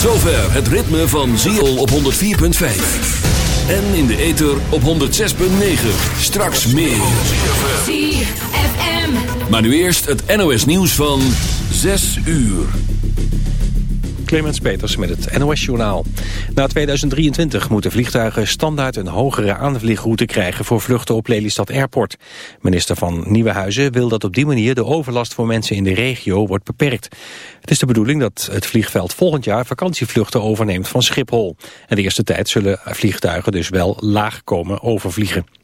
zover het ritme van ZFM op 104.5. En in de ether op 106.9. Straks meer. Maar nu eerst het NOS nieuws van 6 uur. Clemens Peters met het NOS-journaal. Na 2023 moeten vliegtuigen standaard een hogere aanvliegroute krijgen voor vluchten op Lelystad Airport. Minister van Nieuwenhuizen wil dat op die manier de overlast voor mensen in de regio wordt beperkt. Het is de bedoeling dat het vliegveld volgend jaar vakantievluchten overneemt van Schiphol. En de eerste tijd zullen vliegtuigen dus wel laag komen overvliegen.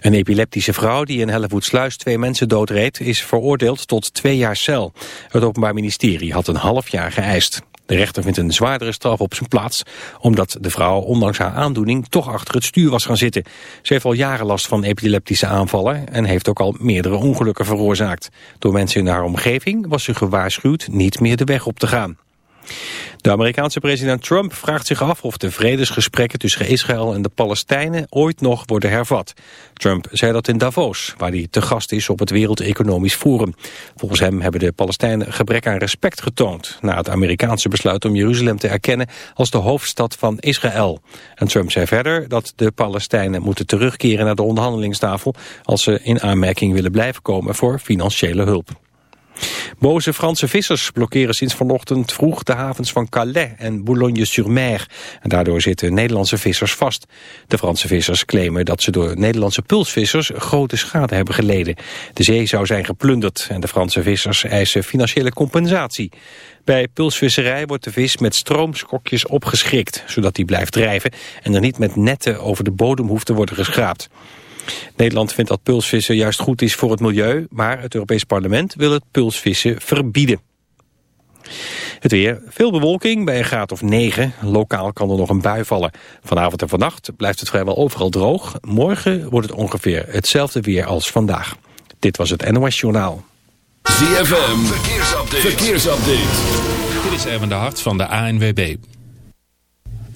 Een epileptische vrouw die in Hellevoetsluis twee mensen doodreed... is veroordeeld tot twee jaar cel. Het Openbaar Ministerie had een half jaar geëist. De rechter vindt een zwaardere straf op zijn plaats... omdat de vrouw ondanks haar aandoening toch achter het stuur was gaan zitten. Ze heeft al jaren last van epileptische aanvallen... en heeft ook al meerdere ongelukken veroorzaakt. Door mensen in haar omgeving was ze gewaarschuwd niet meer de weg op te gaan. De Amerikaanse president Trump vraagt zich af of de vredesgesprekken tussen Israël en de Palestijnen ooit nog worden hervat. Trump zei dat in Davos, waar hij te gast is op het Wereld Economisch Forum. Volgens hem hebben de Palestijnen gebrek aan respect getoond na het Amerikaanse besluit om Jeruzalem te erkennen als de hoofdstad van Israël. En Trump zei verder dat de Palestijnen moeten terugkeren naar de onderhandelingstafel als ze in aanmerking willen blijven komen voor financiële hulp. Boze Franse vissers blokkeren sinds vanochtend vroeg de havens van Calais en Boulogne-sur-Mer. En daardoor zitten Nederlandse vissers vast. De Franse vissers claimen dat ze door Nederlandse pulsvissers grote schade hebben geleden. De zee zou zijn geplunderd en de Franse vissers eisen financiële compensatie. Bij pulsvisserij wordt de vis met stroomschokjes opgeschrikt, zodat die blijft drijven en er niet met netten over de bodem hoeft te worden geschraapt. Nederland vindt dat pulsvissen juist goed is voor het milieu, maar het Europees Parlement wil het pulsvissen verbieden. Het weer. Veel bewolking bij een graad of 9. Lokaal kan er nog een bui vallen. Vanavond en vannacht blijft het vrijwel overal droog. Morgen wordt het ongeveer hetzelfde weer als vandaag. Dit was het NOS Journaal. ZFM. Verkeersupdate. Verkeersupdate. Dit is Erwin de Hart van de ANWB.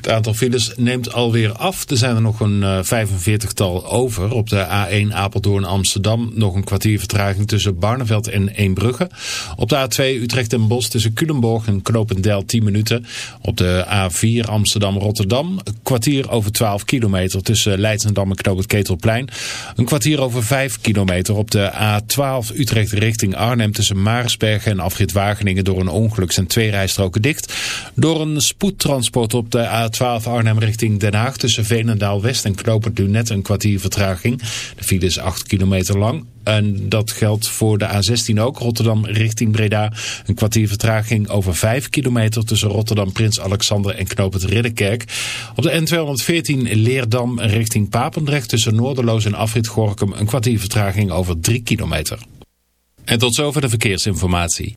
Het aantal files neemt alweer af. Er zijn er nog een uh, 45-tal over. Op de A1 Apeldoorn Amsterdam nog een kwartier vertraging tussen Barneveld en Eembrugge. Op de A2 Utrecht en Bos tussen Culemborg en Knopendel 10 minuten. Op de A4 Amsterdam Rotterdam een kwartier over 12 kilometer tussen Leidsendam en Knoop het Ketelplein. Een kwartier over 5 kilometer op de A12 Utrecht richting Arnhem tussen Maarsbergen en Afrit Wageningen door een ongeluk zijn twee rijstroken dicht. Door een spoedtransport op de A 12 Arnhem richting Den Haag tussen Veenendaal West en Knopend Lunet een kwartier vertraging. De file is 8 kilometer lang. En dat geldt voor de A16 ook. Rotterdam richting Breda. Een kwartier vertraging over 5 kilometer tussen Rotterdam, Prins Alexander en Knopend Ridderkerk. Op de N214 Leerdam richting Papendrecht tussen Noorderloos en Afrit Gorkum een kwartier vertraging over 3 kilometer. En tot zover de verkeersinformatie.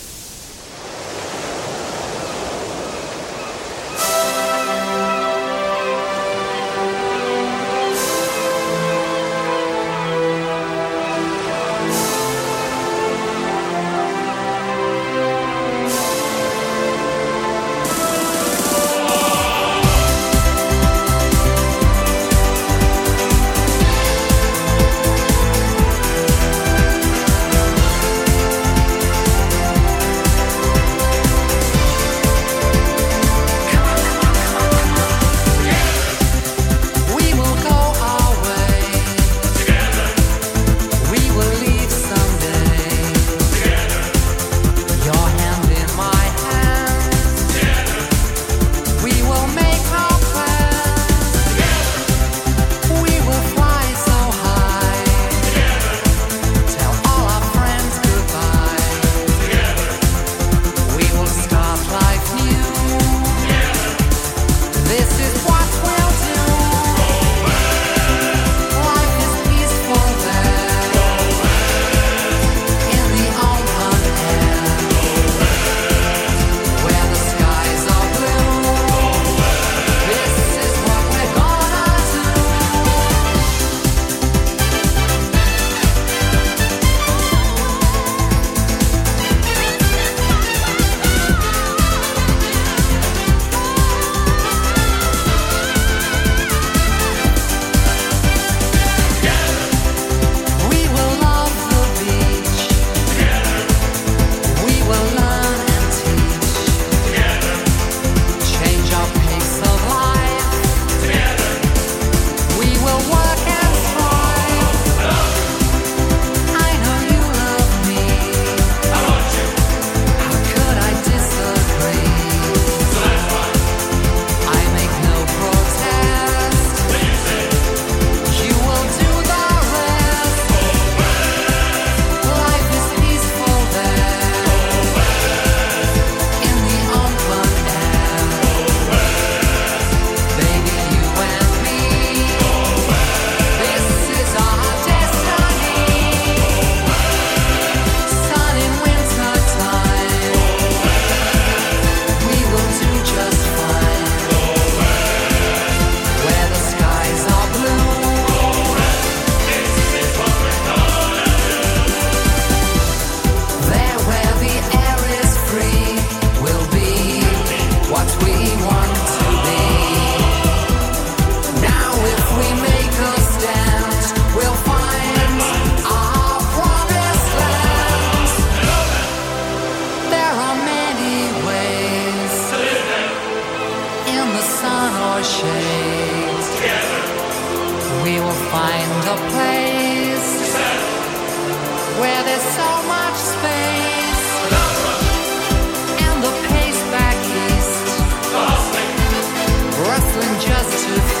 sun or shade. We will find a place where there's so much space. And the pace back east. Rustling just to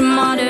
Smarter.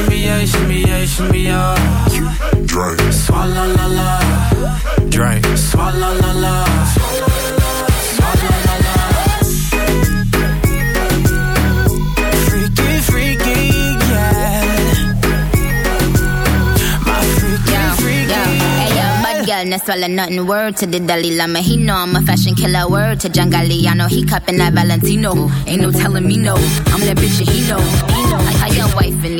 Shimmy, shimmy, yeah, shimmy, yeah, shimmy, yeah. Drink, swalla la la. Drink, swalla la la. Swalla la la. Freaky, freaky, yeah. My freaky, Yo, freaky, yo, hey yo, bad girl, no swallow nothing. Word to the Dalai Lama, he know I'm a fashion killer. Word to John Galliano, he cupping that Valentino. Ain't no telling me no, I'm that bitch and he know. He know. How your wife in these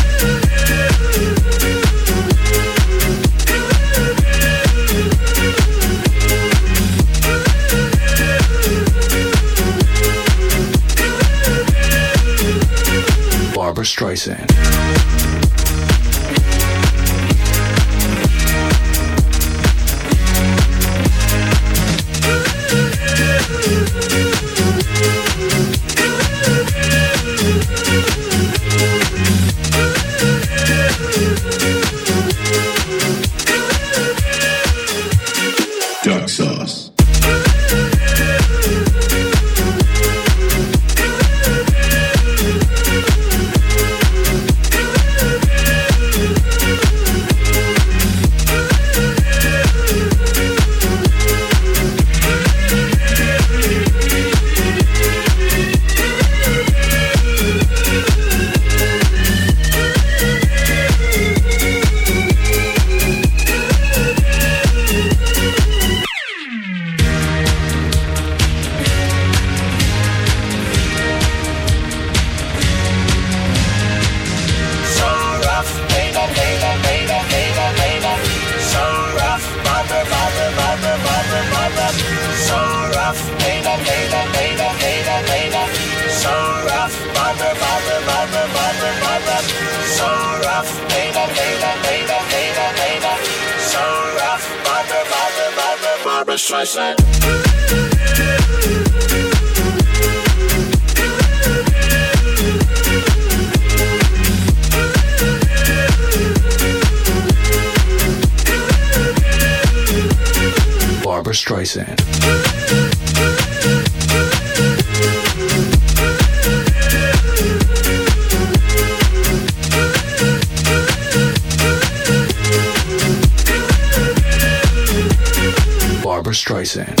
Streisand. right. Barbara Streisand. Streisand.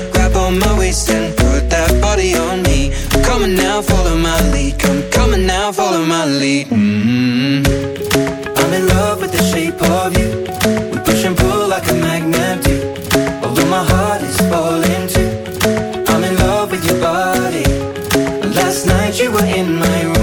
you were in my room.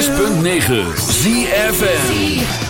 106.9 ZFN